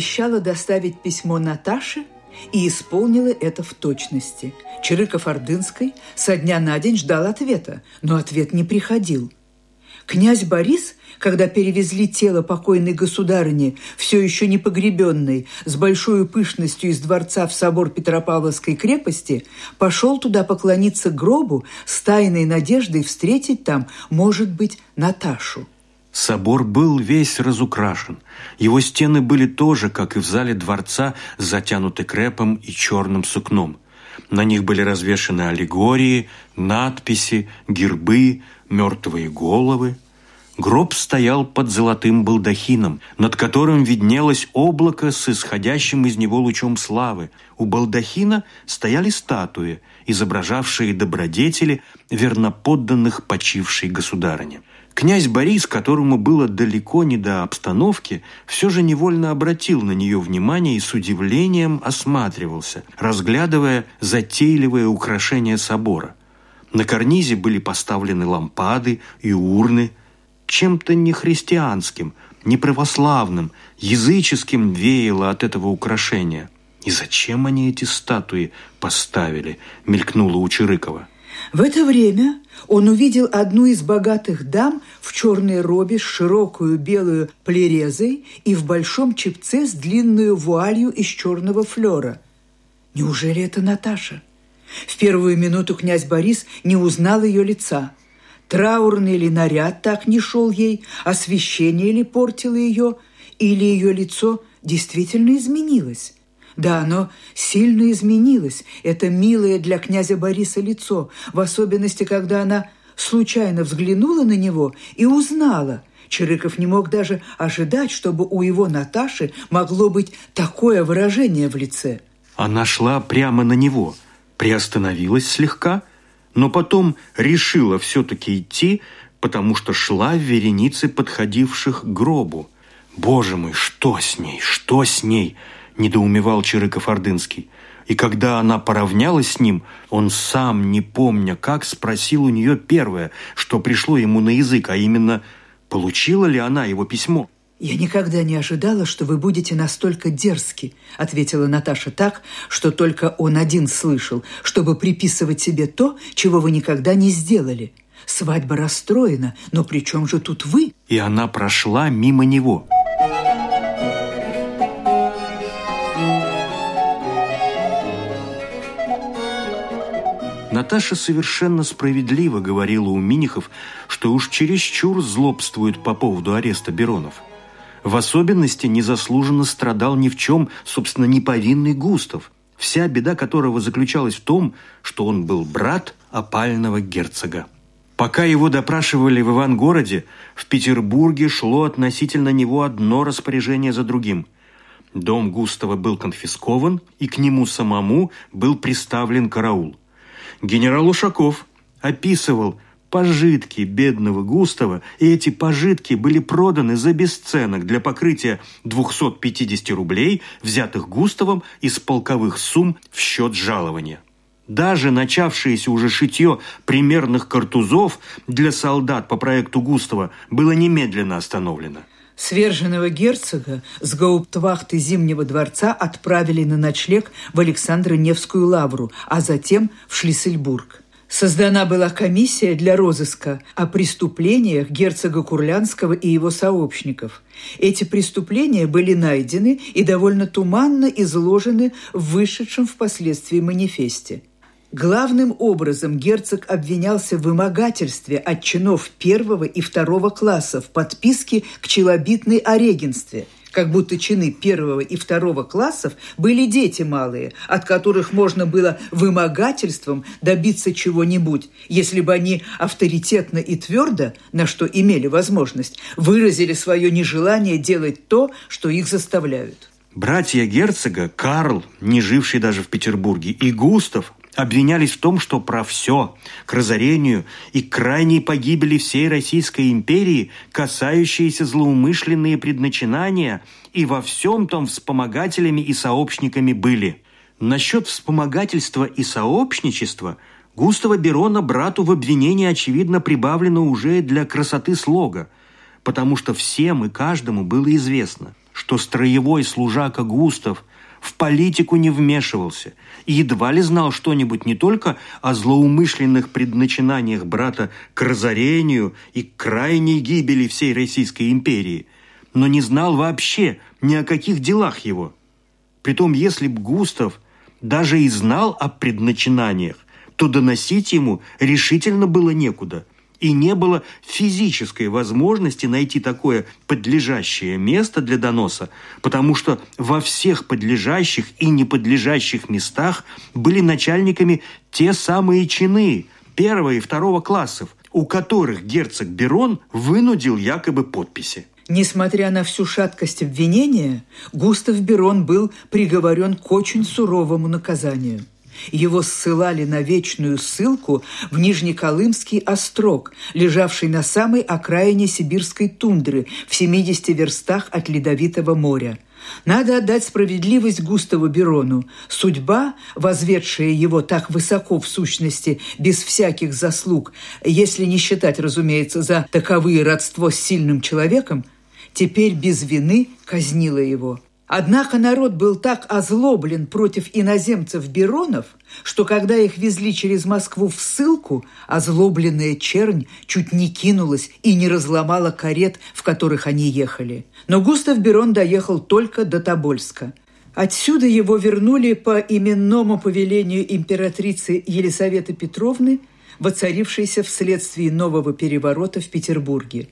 Обещала доставить письмо Наташе и исполнила это в точности. Чирыков-Ордынской со дня на день ждал ответа, но ответ не приходил. Князь Борис, когда перевезли тело покойной государыни, все еще не погребенной, с большой пышностью из дворца в собор Петропавловской крепости, пошел туда поклониться гробу с тайной надеждой встретить там, может быть, Наташу. Собор был весь разукрашен. Его стены были тоже, как и в зале дворца, затянуты крепом и черным сукном. На них были развешаны аллегории, надписи, гербы, мертвые головы. Гроб стоял под золотым балдахином, над которым виднелось облако с исходящим из него лучом славы. У балдахина стояли статуи, изображавшие добродетели, верноподданных почившей государыне. Князь Борис, которому было далеко не до обстановки, все же невольно обратил на нее внимание и с удивлением осматривался, разглядывая затейливое украшение собора. На карнизе были поставлены лампады и урны. Чем-то нехристианским, неправославным, языческим веяло от этого украшения. «И зачем они эти статуи поставили?» – мелькнуло у Чирыкова. В это время он увидел одну из богатых дам в черной робе с широкую белую плерезой и в большом чепце с длинную вуалью из черного флера. Неужели это Наташа? В первую минуту князь Борис не узнал ее лица. Траурный ли наряд так не шел ей, освещение ли портило ее, или ее лицо действительно изменилось. Да, оно сильно изменилось, это милое для князя Бориса лицо, в особенности, когда она случайно взглянула на него и узнала. Чирыков не мог даже ожидать, чтобы у его Наташи могло быть такое выражение в лице. Она шла прямо на него, приостановилась слегка, но потом решила все-таки идти, потому что шла в веренице подходивших к гробу. «Боже мой, что с ней? Что с ней?» Недоумевал Чирыков-Ордынский. И когда она поравнялась с ним, он сам, не помня как, спросил у нее первое, что пришло ему на язык, а именно, получила ли она его письмо. «Я никогда не ожидала, что вы будете настолько дерзки», ответила Наташа так, что только он один слышал, чтобы приписывать себе то, чего вы никогда не сделали. Свадьба расстроена, но при чем же тут вы? И она прошла мимо него. Наташа совершенно справедливо говорила у Минихов, что уж чересчур злобствует по поводу ареста Беронов. В особенности незаслуженно страдал ни в чем, собственно, неповинный Густав, вся беда которого заключалась в том, что он был брат опального герцога. Пока его допрашивали в Ивангороде, в Петербурге шло относительно него одно распоряжение за другим. Дом Густава был конфискован, и к нему самому был приставлен караул. Генерал Ушаков описывал пожитки бедного Густава, и эти пожитки были проданы за бесценок для покрытия 250 рублей, взятых Густавом из полковых сумм в счет жалования. Даже начавшееся уже шитье примерных картузов для солдат по проекту Густава было немедленно остановлено. Сверженного герцога с гауптвахты Зимнего дворца отправили на ночлег в Александро-Невскую лавру, а затем в Шлиссельбург. Создана была комиссия для розыска о преступлениях герцога Курлянского и его сообщников. Эти преступления были найдены и довольно туманно изложены в вышедшем впоследствии манифесте – Главным образом герцог обвинялся в вымогательстве от чинов первого и второго класса в подписке к челобитной о регенстве – как будто чины первого и второго классов были дети малые, от которых можно было вымогательством добиться чего-нибудь, если бы они авторитетно и твердо, на что имели возможность, выразили свое нежелание делать то, что их заставляют. Братья герцога, Карл, не живший даже в Петербурге, и Густав обвинялись в том, что про все, к разорению и крайней погибели всей Российской империи, касающиеся злоумышленные предначинания, и во всем том вспомогателями и сообщниками были. Насчет вспомогательства и сообщничества Густава Берона брату в обвинении, очевидно, прибавлено уже для красоты слога, потому что всем и каждому было известно. что строевой служака Густав в политику не вмешивался и едва ли знал что-нибудь не только о злоумышленных предначинаниях брата к разорению и крайней гибели всей Российской империи, но не знал вообще ни о каких делах его. Притом, если б Густав даже и знал о предначинаниях, то доносить ему решительно было некуда – и не было физической возможности найти такое подлежащее место для доноса, потому что во всех подлежащих и неподлежащих местах были начальниками те самые чины первого и второго классов, у которых герцог Берон вынудил якобы подписи. Несмотря на всю шаткость обвинения, Густав Берон был приговорен к очень суровому наказанию – его ссылали на вечную ссылку в Нижнеколымский острог, лежавший на самой окраине сибирской тундры в 70 верстах от Ледовитого моря. Надо отдать справедливость Густаву Берону. Судьба, возведшая его так высоко в сущности, без всяких заслуг, если не считать, разумеется, за таковые родство с сильным человеком, теперь без вины казнила его. Однако народ был так озлоблен против иноземцев-беронов, что когда их везли через Москву в ссылку, озлобленная чернь чуть не кинулась и не разломала карет, в которых они ехали. Но Густав Берон доехал только до Тобольска. Отсюда его вернули по именному повелению императрицы Елисаветы Петровны, воцарившейся вследствие нового переворота в Петербурге.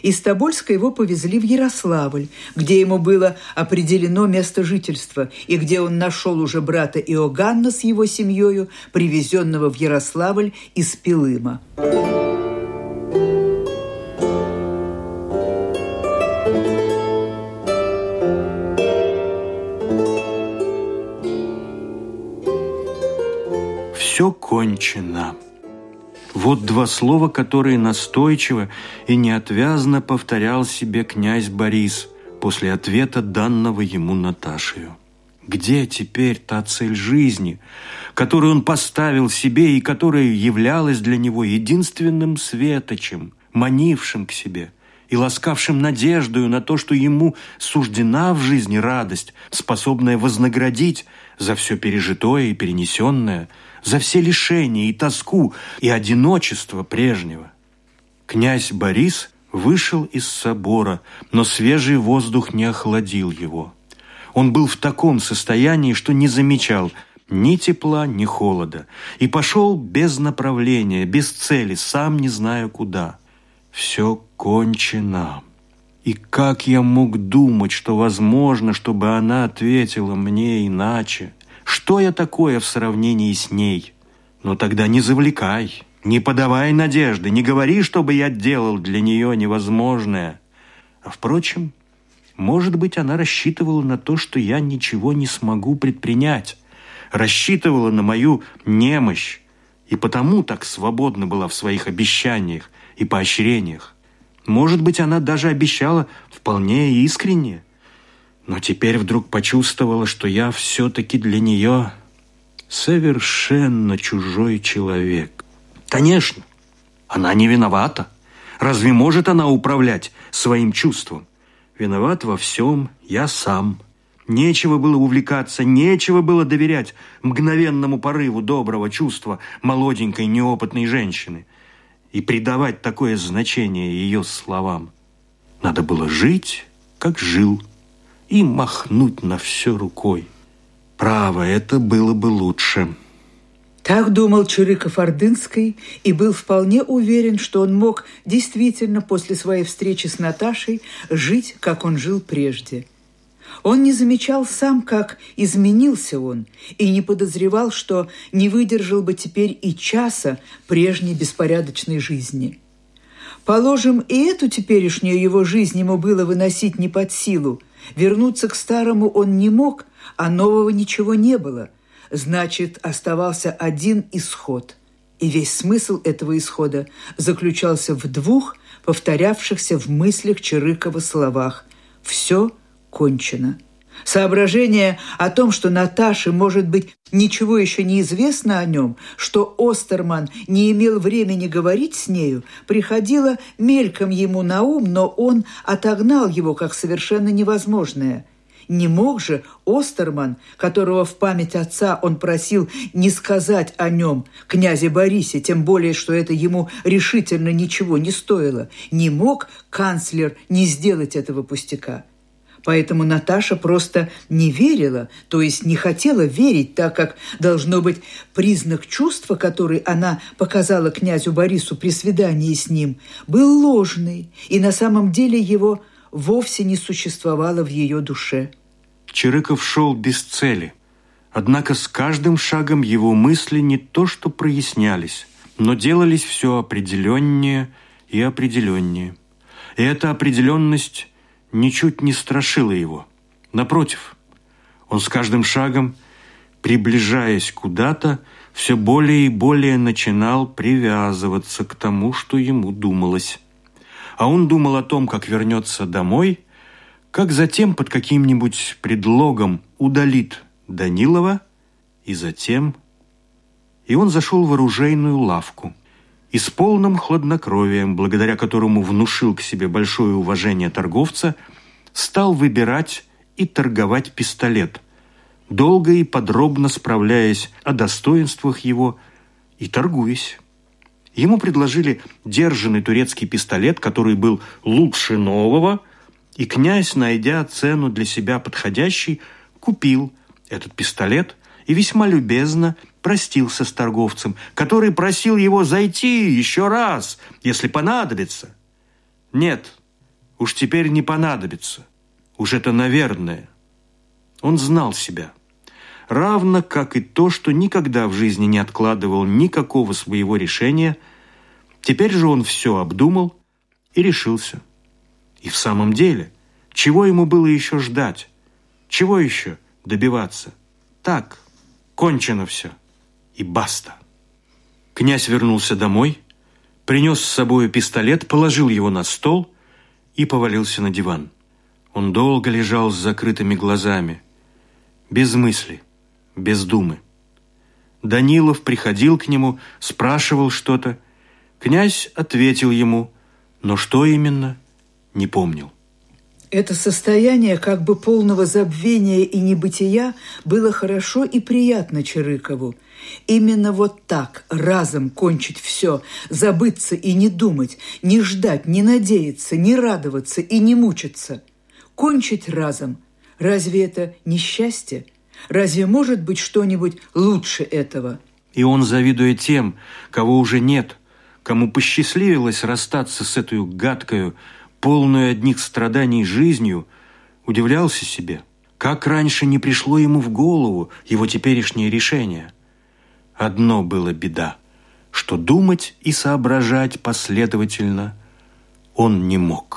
Из Тобольска его повезли в Ярославль, где ему было определено место жительства и где он нашел уже брата Иоганна с его семьей, привезенного в Ярославль из Пилыма. Все кончено. Вот два слова, которые настойчиво и неотвязно повторял себе князь Борис после ответа данного ему Наташею. Где теперь та цель жизни, которую он поставил себе и которая являлась для него единственным светочем, манившим к себе и ласкавшим надеждою на то, что ему суждена в жизни радость, способная вознаградить за все пережитое и перенесенное – за все лишения и тоску, и одиночество прежнего. Князь Борис вышел из собора, но свежий воздух не охладил его. Он был в таком состоянии, что не замечал ни тепла, ни холода, и пошел без направления, без цели, сам не зная куда. Все кончено. И как я мог думать, что возможно, чтобы она ответила мне иначе? Что я такое в сравнении с ней? Но тогда не завлекай, не подавай надежды, не говори, чтобы я делал для нее невозможное. А впрочем, может быть, она рассчитывала на то, что я ничего не смогу предпринять, рассчитывала на мою немощь, и потому так свободна была в своих обещаниях и поощрениях. Может быть, она даже обещала вполне искренне – но теперь вдруг почувствовала, что я все-таки для нее совершенно чужой человек. Конечно, она не виновата. Разве может она управлять своим чувством? Виноват во всем я сам. Нечего было увлекаться, нечего было доверять мгновенному порыву доброго чувства молоденькой неопытной женщины и придавать такое значение ее словам. Надо было жить, как жил и махнуть на все рукой. Право, это было бы лучше. Так думал Чуриков-Ордынский и был вполне уверен, что он мог действительно после своей встречи с Наташей жить, как он жил прежде. Он не замечал сам, как изменился он, и не подозревал, что не выдержал бы теперь и часа прежней беспорядочной жизни. Положим, и эту теперешнюю его жизнь ему было выносить не под силу – Вернуться к старому он не мог, а нового ничего не было. Значит, оставался один исход. И весь смысл этого исхода заключался в двух повторявшихся в мыслях Чирыкова словах «Все кончено». Соображение о том, что Наташе, может быть, ничего еще не известно о нем, что Остерман не имел времени говорить с нею, приходило мельком ему на ум, но он отогнал его как совершенно невозможное. Не мог же Остерман, которого в память отца он просил не сказать о нем, князе Борисе, тем более, что это ему решительно ничего не стоило, не мог канцлер не сделать этого пустяка. Поэтому Наташа просто не верила, то есть не хотела верить, так как, должно быть, признак чувства, который она показала князю Борису при свидании с ним, был ложный, и на самом деле его вовсе не существовало в ее душе. Чирыков шел без цели. Однако с каждым шагом его мысли не то что прояснялись, но делались все определеннее и определеннее. И эта определенность ничуть не страшило его. Напротив, он с каждым шагом, приближаясь куда-то, все более и более начинал привязываться к тому, что ему думалось. А он думал о том, как вернется домой, как затем под каким-нибудь предлогом удалит Данилова, и затем... И он зашел в оружейную лавку – и с полным хладнокровием, благодаря которому внушил к себе большое уважение торговца, стал выбирать и торговать пистолет, долго и подробно справляясь о достоинствах его и торгуясь. Ему предложили держанный турецкий пистолет, который был лучше нового, и князь, найдя цену для себя подходящей, купил этот пистолет и весьма любезно простился с торговцем, который просил его зайти еще раз, если понадобится. Нет, уж теперь не понадобится. Уж это наверное. Он знал себя. Равно как и то, что никогда в жизни не откладывал никакого своего решения, теперь же он все обдумал и решился. И в самом деле, чего ему было еще ждать? Чего еще добиваться? Так, кончено все и баста. Князь вернулся домой, принес с собой пистолет, положил его на стол и повалился на диван. Он долго лежал с закрытыми глазами, без мысли, без думы. Данилов приходил к нему, спрашивал что-то. Князь ответил ему, но что именно, не помнил. Это состояние как бы полного забвения и небытия было хорошо и приятно Чарыкову. Именно вот так, разом кончить все, забыться и не думать, не ждать, не надеяться, не радоваться и не мучиться. Кончить разом. Разве это не счастье? Разве может быть что-нибудь лучше этого? И он, завидуя тем, кого уже нет, кому посчастливилось расстаться с этой гадкою, полную одних страданий жизнью, удивлялся себе, как раньше не пришло ему в голову его теперешнее решение. Одно было беда, что думать и соображать последовательно он не мог».